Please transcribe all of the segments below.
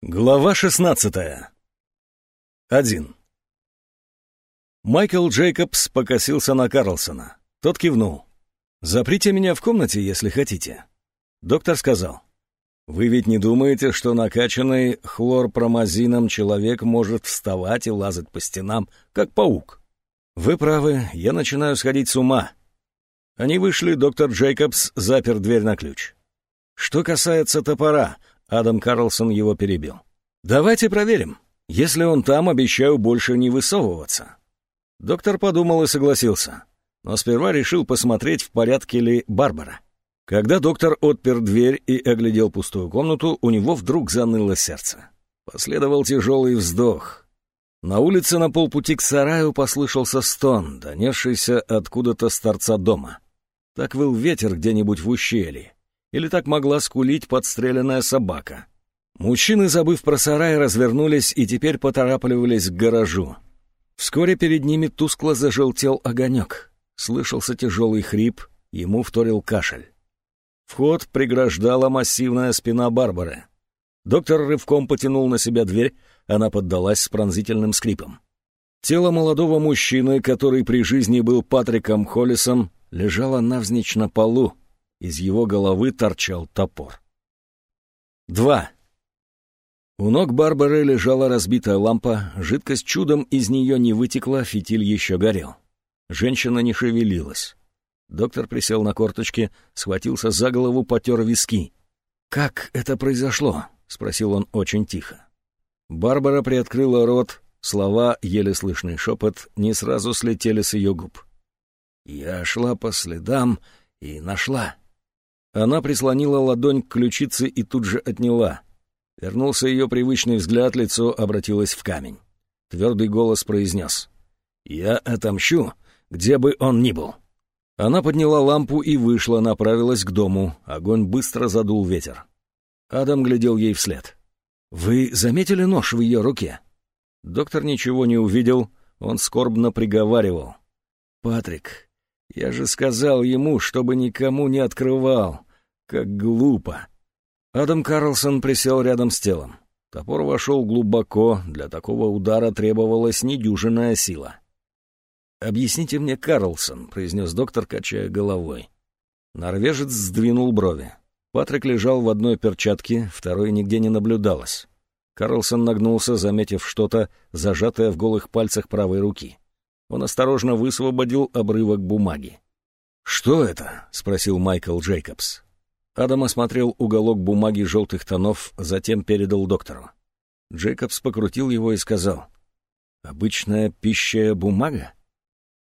Глава 16. 1. Майкл Джейкобс покосился на Карлсона. Тот кивнул. «Заприте меня в комнате, если хотите». Доктор сказал. «Вы ведь не думаете, что накачанный хлорпромазином человек может вставать и лазать по стенам, как паук?» «Вы правы, я начинаю сходить с ума». Они вышли, доктор Джейкобс запер дверь на ключ. «Что касается топора», Адам Карлсон его перебил. «Давайте проверим. Если он там, обещаю больше не высовываться». Доктор подумал и согласился, но сперва решил посмотреть, в порядке ли Барбара. Когда доктор отпер дверь и оглядел пустую комнату, у него вдруг заныло сердце. Последовал тяжелый вздох. На улице на полпути к сараю послышался стон, донесшийся откуда-то с торца дома. Так выл ветер где-нибудь в ущелье. Или так могла скулить подстреленная собака. Мужчины, забыв про сарай, развернулись и теперь поторапливались к гаражу. Вскоре перед ними тускло зажелтел огонек. Слышался тяжелый хрип, ему вторил кашель. Вход преграждала массивная спина Барбары. Доктор рывком потянул на себя дверь, она поддалась с пронзительным скрипом. Тело молодого мужчины, который при жизни был Патриком Холлисом, лежало навзничь на полу, из его головы торчал топор. Два. У ног Барбары лежала разбитая лампа, жидкость чудом из нее не вытекла, фитиль еще горел. Женщина не шевелилась. Доктор присел на корточки, схватился за голову, потер виски. «Как это произошло?» — спросил он очень тихо. Барбара приоткрыла рот, слова, еле слышный шепот, не сразу слетели с ее губ. «Я шла по следам и нашла». Она прислонила ладонь к ключице и тут же отняла. Вернулся ее привычный взгляд, лицо обратилось в камень. Твердый голос произнес. «Я отомщу, где бы он ни был». Она подняла лампу и вышла, направилась к дому. Огонь быстро задул ветер. Адам глядел ей вслед. «Вы заметили нож в ее руке?» Доктор ничего не увидел, он скорбно приговаривал. «Патрик, я же сказал ему, чтобы никому не открывал. Как глупо. Адам Карлсон присел рядом с телом. Топор вошел глубоко, для такого удара требовалась недюжинная сила. «Объясните мне, Карлсон», — произнес доктор, качая головой. Норвежец сдвинул брови. Патрик лежал в одной перчатке, второй нигде не наблюдалось. Карлсон нагнулся, заметив что-то, зажатое в голых пальцах правой руки. Он осторожно высвободил обрывок бумаги. «Что это?» — спросил Майкл Джейкобс. Адам осмотрел уголок бумаги желтых тонов, затем передал доктору. Джейкобс покрутил его и сказал. «Обычная пищая бумага?»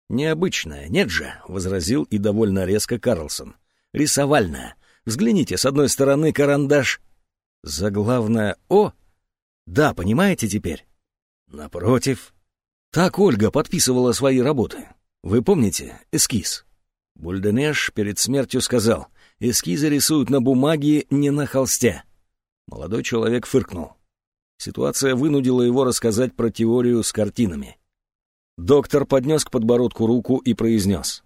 «Необычная, нет же», — возразил и довольно резко Карлсон. «Рисовальная. Взгляните, с одной стороны карандаш. Заглавная «О». Да, понимаете теперь?» «Напротив». Так Ольга подписывала свои работы. Вы помните эскиз? Бульденеш перед смертью сказал, Эскизы рисуют на бумаге, не на холсте. Молодой человек фыркнул. Ситуация вынудила его рассказать про теорию с картинами. Доктор поднес к подбородку руку и произнес.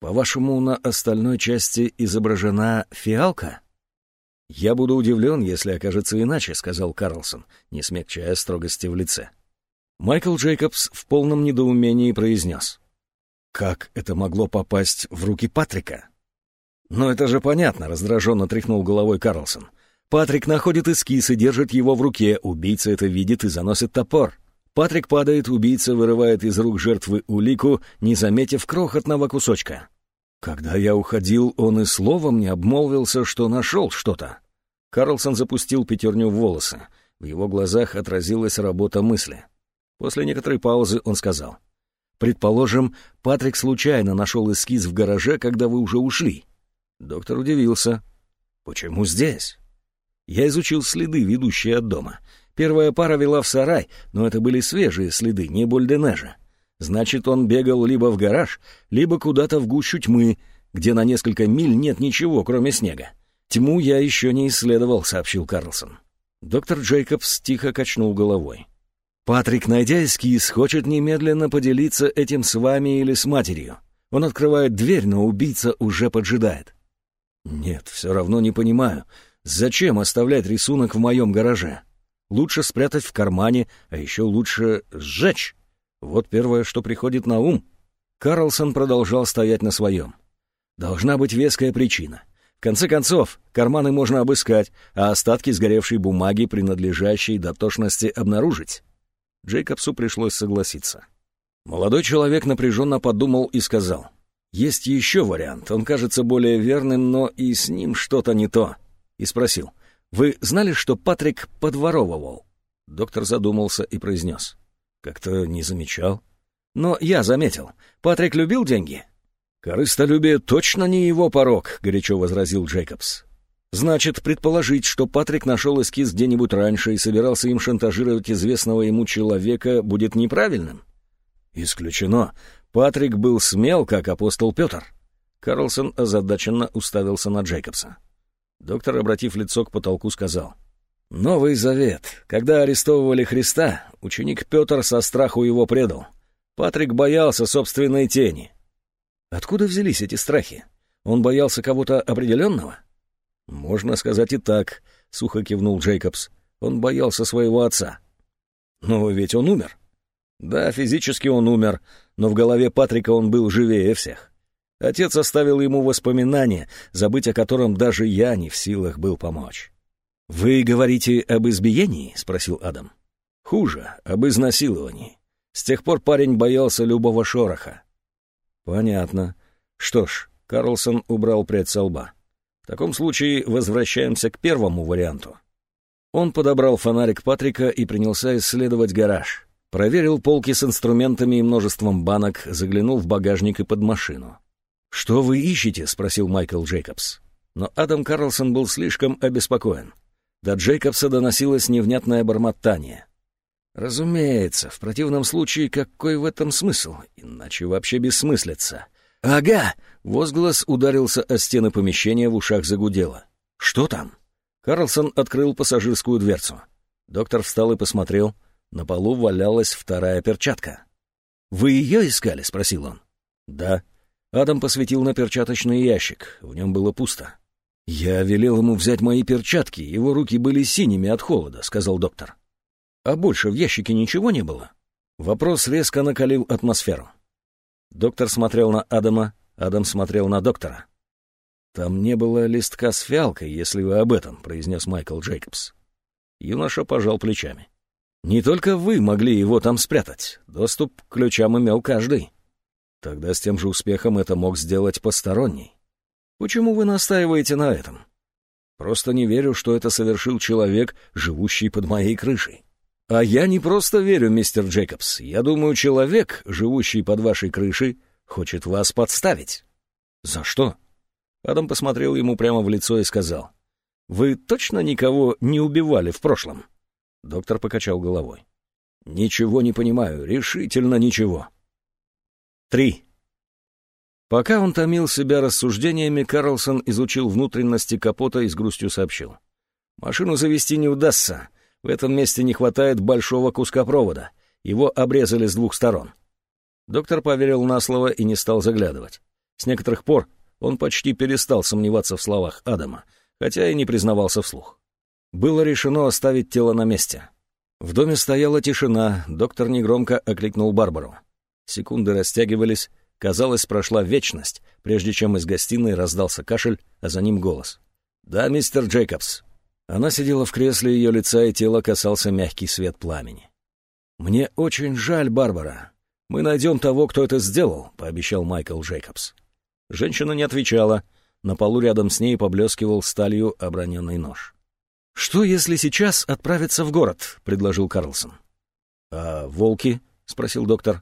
«По-вашему, на остальной части изображена фиалка?» «Я буду удивлен, если окажется иначе», — сказал Карлсон, не смягчая строгости в лице. Майкл Джейкобс в полном недоумении произнес. «Как это могло попасть в руки Патрика?» «Но это же понятно», — раздраженно тряхнул головой Карлсон. «Патрик находит эскиз и держит его в руке. Убийца это видит и заносит топор. Патрик падает, убийца вырывает из рук жертвы улику, не заметив крохотного кусочка. Когда я уходил, он и словом не обмолвился, что нашел что-то». Карлсон запустил пятерню в волосы. В его глазах отразилась работа мысли. После некоторой паузы он сказал. «Предположим, Патрик случайно нашел эскиз в гараже, когда вы уже ушли. Доктор удивился. «Почему здесь?» Я изучил следы, ведущие от дома. Первая пара вела в сарай, но это были свежие следы, не Больденежа. Значит, он бегал либо в гараж, либо куда-то в гущу тьмы, где на несколько миль нет ничего, кроме снега. «Тьму я еще не исследовал», — сообщил Карлсон. Доктор Джейкобс тихо качнул головой. «Патрик, найдя эскиз, хочет немедленно поделиться этим с вами или с матерью. Он открывает дверь, но убийца уже поджидает. «Нет, все равно не понимаю. Зачем оставлять рисунок в моем гараже? Лучше спрятать в кармане, а еще лучше сжечь. Вот первое, что приходит на ум. Карлсон продолжал стоять на своем. Должна быть веская причина. В конце концов, карманы можно обыскать, а остатки сгоревшей бумаги, принадлежащей дотошности, обнаружить. Джейкобсу пришлось согласиться. Молодой человек напряженно подумал и сказал. «Есть еще вариант. Он кажется более верным, но и с ним что-то не то». И спросил. «Вы знали, что Патрик подворовывал?» Доктор задумался и произнес. «Как-то не замечал». «Но я заметил. Патрик любил деньги?» «Корыстолюбие точно не его порог», — горячо возразил Джейкобс. «Значит, предположить, что Патрик нашел эскиз где-нибудь раньше и собирался им шантажировать известного ему человека, будет неправильным?» «Исключено. Патрик был смел, как апостол Петр». Карлсон озадаченно уставился на Джейкобса. Доктор, обратив лицо к потолку, сказал. «Новый Завет. Когда арестовывали Христа, ученик Петр со страху его предал. Патрик боялся собственной тени. Откуда взялись эти страхи? Он боялся кого-то определенного? Можно сказать и так, сухо кивнул Джейкобс. Он боялся своего отца. Но ведь он умер. Да, физически он умер, но в голове Патрика он был живее всех. Отец оставил ему воспоминания, забыть о котором даже я не в силах был помочь. «Вы говорите об избиении?» — спросил Адам. «Хуже, об изнасиловании. С тех пор парень боялся любого шороха. «Понятно. Что ж, Карлсон убрал прядь со лба. В таком случае возвращаемся к первому варианту». Он подобрал фонарик Патрика и принялся исследовать гараж. Проверил полки с инструментами и множеством банок, заглянул в багажник и под машину. «Что вы ищете?» — спросил Майкл Джейкобс. Но Адам Карлсон был слишком обеспокоен. До Джейкобса доносилось невнятное бормотание. Разумеется, в противном случае какой в этом смысл? Иначе вообще бессмыслица. Ага! Возглас ударился о стены помещения, в ушах загудело. Что там? Карлсон открыл пассажирскую дверцу. Доктор встал и посмотрел. На полу валялась вторая перчатка. «Вы ее искали?» — спросил он. «Да». Адам посветил на перчаточный ящик. В нем было пусто. «Я велел ему взять мои перчатки. Его руки были синими от холода», — сказал доктор. А больше в ящике ничего не было? Вопрос резко накалил атмосферу. Доктор смотрел на Адама, Адам смотрел на доктора. «Там не было листка с фиалкой, если вы об этом», — произнес Майкл Джейкобс. Юноша пожал плечами. «Не только вы могли его там спрятать. Доступ к ключам имел каждый. Тогда с тем же успехом это мог сделать посторонний. Почему вы настаиваете на этом? Просто не верю, что это совершил человек, живущий под моей крышей. «А я не просто верю, мистер Джейкобс. Я думаю, человек, живущий под вашей крышей, хочет вас подставить». «За что?» Адам посмотрел ему прямо в лицо и сказал. «Вы точно никого не убивали в прошлом?» Доктор покачал головой. «Ничего не понимаю, решительно ничего». Три. Пока он томил себя рассуждениями, Карлсон изучил внутренности капота и с грустью сообщил. «Машину завести не удастся. В этом месте не хватает большого куска провода. Его обрезали с двух сторон. Доктор поверил на слово и не стал заглядывать. С некоторых пор он почти перестал сомневаться в словах Адама, хотя и не признавался вслух. Было решено оставить тело на месте. В доме стояла тишина, доктор негромко окликнул Барбару. Секунды растягивались, казалось, прошла вечность, прежде чем из гостиной раздался кашель, а за ним голос. «Да, мистер Джейкобс, она сидела в кресле, ее лица и тела касался мягкий свет пламени. «Мне очень жаль, Барбара. Мы найдем того, кто это сделал», — пообещал Майкл Джейкобс. Женщина не отвечала. На полу рядом с ней поблескивал сталью оброненный нож. «Что, если сейчас отправиться в город?» — предложил Карлсон. «А волки?» — спросил доктор.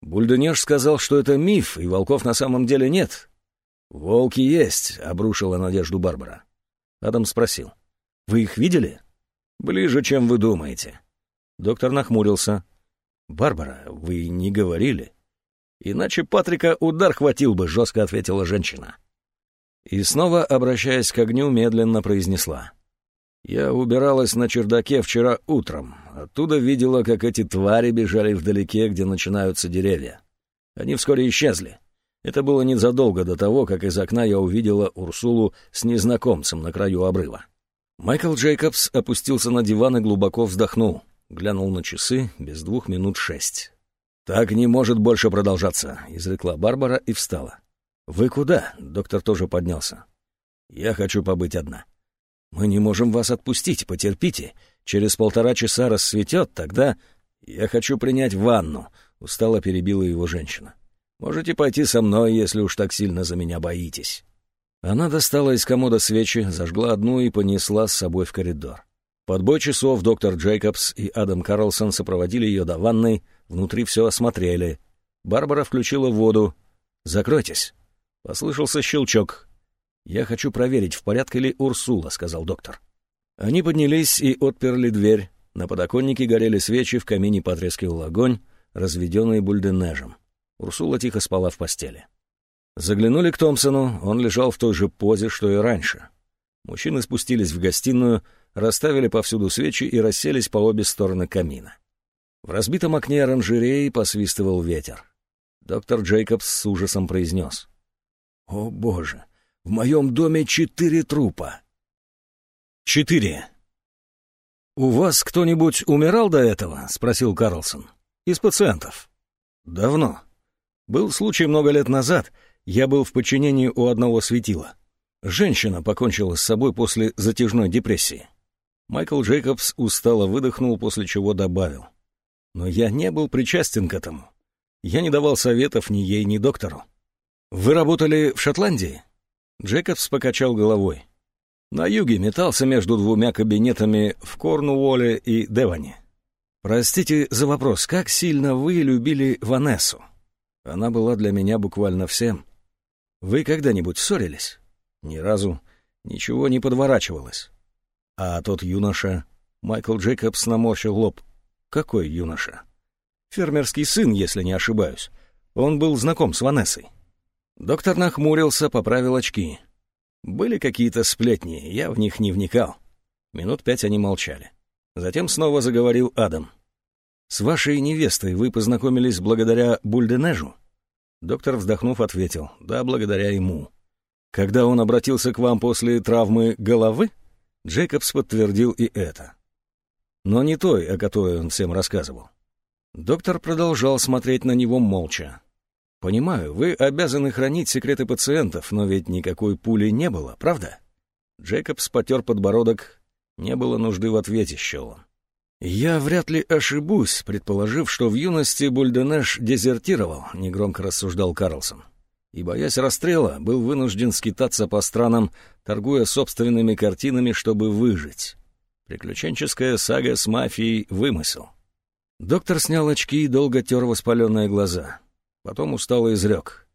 Бульденеж сказал, что это миф, и волков на самом деле нет. «Волки есть», — обрушила надежду Барбара. Адам спросил. Вы их видели? Ближе, чем вы думаете. Доктор нахмурился. Барбара, вы не говорили. Иначе Патрика удар хватил бы, жестко ответила женщина. И снова, обращаясь к огню, медленно произнесла. Я убиралась на чердаке вчера утром. Оттуда видела, как эти твари бежали вдалеке, где начинаются деревья. Они вскоре исчезли. Это было незадолго до того, как из окна я увидела Урсулу с незнакомцем на краю обрыва. Майкл Джейкобс опустился на диван и глубоко вздохнул. Глянул на часы, без двух минут шесть. «Так не может больше продолжаться», — изрекла Барбара и встала. «Вы куда?» — доктор тоже поднялся. «Я хочу побыть одна». «Мы не можем вас отпустить, потерпите. Через полтора часа рассветет, тогда...» «Я хочу принять ванну», — устало перебила его женщина. «Можете пойти со мной, если уж так сильно за меня боитесь». Она достала из комода свечи, зажгла одну и понесла с собой в коридор. Под бой часов доктор Джейкобс и Адам Карлсон сопроводили ее до ванной, внутри все осмотрели. Барбара включила воду. «Закройтесь». Послышался щелчок. «Я хочу проверить, в порядке ли Урсула», — сказал доктор. Они поднялись и отперли дверь. На подоконнике горели свечи, в камине потрескивал огонь, разведенный бульденежем. Урсула тихо спала в постели. Заглянули к Томпсону, он лежал в той же позе, что и раньше. Мужчины спустились в гостиную, расставили повсюду свечи и расселись по обе стороны камина. В разбитом окне оранжереи посвистывал ветер. Доктор Джейкобс с ужасом произнес. «О, Боже! В моем доме четыре трупа!» «Четыре!» «У вас кто-нибудь умирал до этого?» — спросил Карлсон. «Из пациентов». «Давно. Был случай много лет назад, я был в подчинении у одного светила. Женщина покончила с собой после затяжной депрессии. Майкл Джейкобс устало выдохнул, после чего добавил. Но я не был причастен к этому. Я не давал советов ни ей, ни доктору. «Вы работали в Шотландии?» Джейкобс покачал головой. На юге метался между двумя кабинетами в Корнуолле и Девоне. «Простите за вопрос, как сильно вы любили Ванессу?» Она была для меня буквально всем. Вы когда-нибудь ссорились? Ни разу. Ничего не подворачивалось. А тот юноша... Майкл Джейкобс наморщил лоб. Какой юноша? Фермерский сын, если не ошибаюсь. Он был знаком с Ванессой. Доктор нахмурился, поправил очки. Были какие-то сплетни, я в них не вникал. Минут пять они молчали. Затем снова заговорил Адам. «С вашей невестой вы познакомились благодаря Бульденежу?» Доктор, вздохнув, ответил, да, благодаря ему. Когда он обратился к вам после травмы головы, Джейкобс подтвердил и это. Но не той, о которой он всем рассказывал. Доктор продолжал смотреть на него молча. «Понимаю, вы обязаны хранить секреты пациентов, но ведь никакой пули не было, правда?» Джейкобс потер подбородок. Не было нужды в ответе, счел он. «Я вряд ли ошибусь, предположив, что в юности Бульденеш дезертировал», — негромко рассуждал Карлсон. «И, боясь расстрела, был вынужден скитаться по странам, торгуя собственными картинами, чтобы выжить. Приключенческая сага с мафией — вымысел». Доктор снял очки и долго тер воспаленные глаза. Потом устало изрек.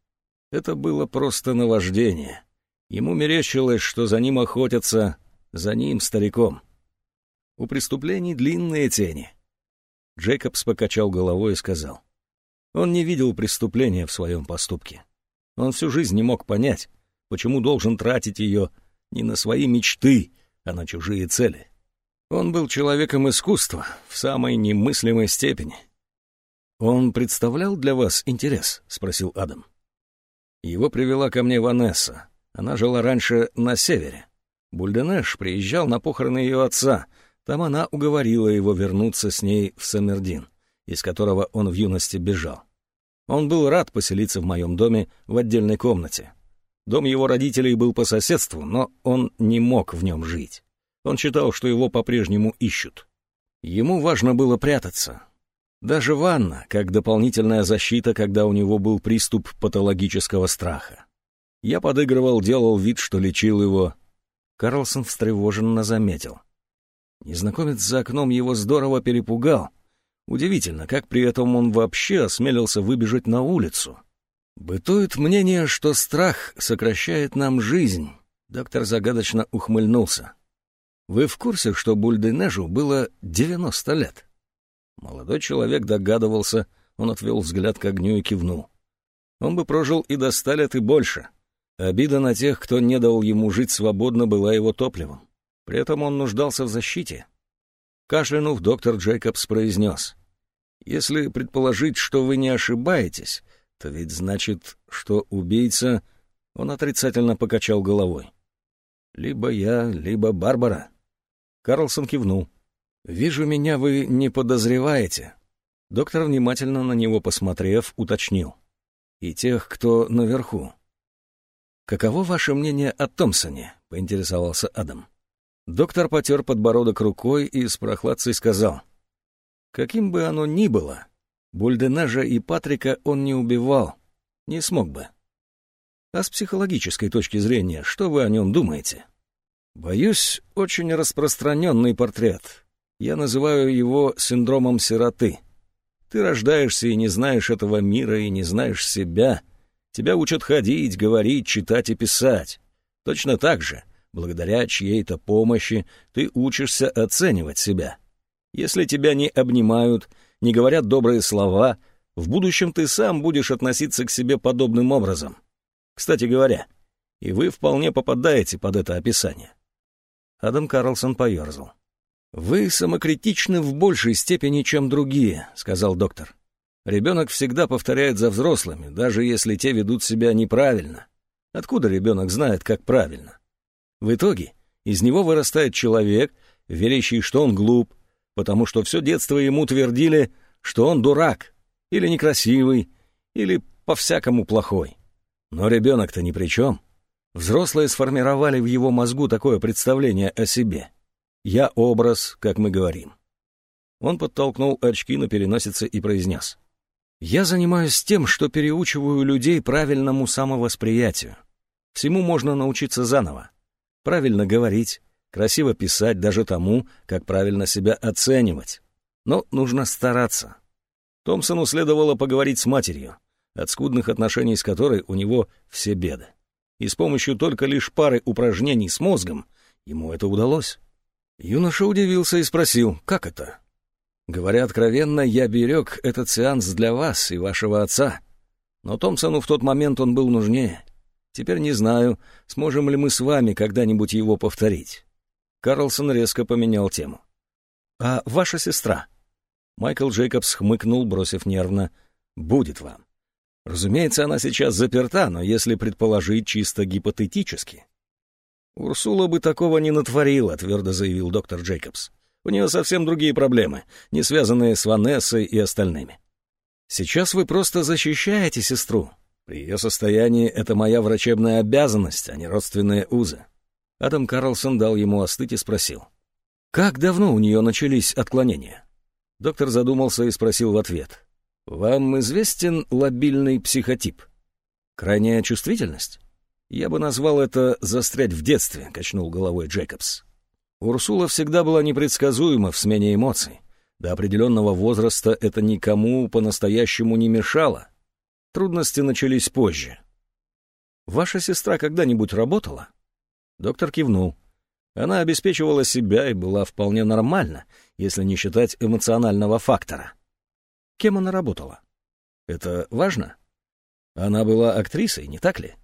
Это было просто наваждение. Ему мерещилось, что за ним охотятся, за ним, стариком. У преступлений длинные тени. Джейкобс покачал головой и сказал. Он не видел преступления в своем поступке. Он всю жизнь не мог понять, почему должен тратить ее не на свои мечты, а на чужие цели. Он был человеком искусства в самой немыслимой степени. «Он представлял для вас интерес?» — спросил Адам. Его привела ко мне Ванесса. Она жила раньше на севере. Бульденеш приезжал на похороны ее отца, там она уговорила его вернуться с ней в Самердин, из которого он в юности бежал. Он был рад поселиться в моем доме в отдельной комнате. Дом его родителей был по соседству, но он не мог в нем жить. Он считал, что его по-прежнему ищут. Ему важно было прятаться. Даже ванна, как дополнительная защита, когда у него был приступ патологического страха. Я подыгрывал, делал вид, что лечил его. Карлсон встревоженно заметил. Незнакомец за окном его здорово перепугал. Удивительно, как при этом он вообще осмелился выбежать на улицу. «Бытует мнение, что страх сокращает нам жизнь», — доктор загадочно ухмыльнулся. «Вы в курсе, что Бульденежу было 90 лет?» Молодой человек догадывался, он отвел взгляд к огню и кивнул. Он бы прожил и до ста лет и больше. Обида на тех, кто не дал ему жить свободно, была его топливом. При этом он нуждался в защите. Кашлянув, доктор Джейкобс произнес. «Если предположить, что вы не ошибаетесь, то ведь значит, что убийца...» Он отрицательно покачал головой. «Либо я, либо Барбара. Карлсон кивнул. «Вижу, меня вы не подозреваете». Доктор, внимательно на него посмотрев, уточнил. «И тех, кто наверху». «Каково ваше мнение о Томпсоне?» — поинтересовался Адам. Доктор потер подбородок рукой и с прохладцей сказал. «Каким бы оно ни было, Бульденажа и Патрика он не убивал, не смог бы. А с психологической точки зрения, что вы о нем думаете?» «Боюсь, очень распространенный портрет. Я называю его синдромом сироты. Ты рождаешься и не знаешь этого мира, и не знаешь себя. Тебя учат ходить, говорить, читать и писать. Точно так же, благодаря чьей-то помощи, ты учишься оценивать себя. Если тебя не обнимают, не говорят добрые слова, в будущем ты сам будешь относиться к себе подобным образом. Кстати говоря, и вы вполне попадаете под это описание. Адам Карлсон поерзал. «Вы самокритичны в большей степени, чем другие», — сказал доктор. «Ребенок всегда повторяет за взрослыми, даже если те ведут себя неправильно. Откуда ребенок знает, как правильно? В итоге из него вырастает человек, верящий, что он глуп, потому что все детство ему твердили, что он дурак, или некрасивый, или по-всякому плохой. Но ребенок-то ни при чем. Взрослые сформировали в его мозгу такое представление о себе. «Я образ», как мы говорим. Он подтолкнул очки на переносице и произнес. «Я занимаюсь тем, что переучиваю людей правильному самовосприятию. Всему можно научиться заново. Правильно говорить, красиво писать даже тому, как правильно себя оценивать. Но нужно стараться. Томпсону следовало поговорить с матерью, от скудных отношений с которой у него все беды и с помощью только лишь пары упражнений с мозгом ему это удалось. Юноша удивился и спросил, как это? Говоря откровенно, я берег этот сеанс для вас и вашего отца. Но Томпсону в тот момент он был нужнее. Теперь не знаю, сможем ли мы с вами когда-нибудь его повторить. Карлсон резко поменял тему. «А ваша сестра?» Майкл Джейкобс хмыкнул, бросив нервно. «Будет вам. Разумеется, она сейчас заперта, но если предположить чисто гипотетически... «Урсула бы такого не натворила», — твердо заявил доктор Джейкобс. «У нее совсем другие проблемы, не связанные с Ванессой и остальными. Сейчас вы просто защищаете сестру. При ее состоянии это моя врачебная обязанность, а не родственные узы». Адам Карлсон дал ему остыть и спросил. «Как давно у нее начались отклонения?» Доктор задумался и спросил в ответ. Вам известен лобильный психотип? Крайняя чувствительность? Я бы назвал это «застрять в детстве», — качнул головой Джейкобс. Урсула всегда была непредсказуема в смене эмоций. До определенного возраста это никому по-настоящему не мешало. Трудности начались позже. «Ваша сестра когда-нибудь работала?» Доктор кивнул. Она обеспечивала себя и была вполне нормальна, если не считать эмоционального фактора. Кем она работала? Это важно? Она была актрисой, не так ли?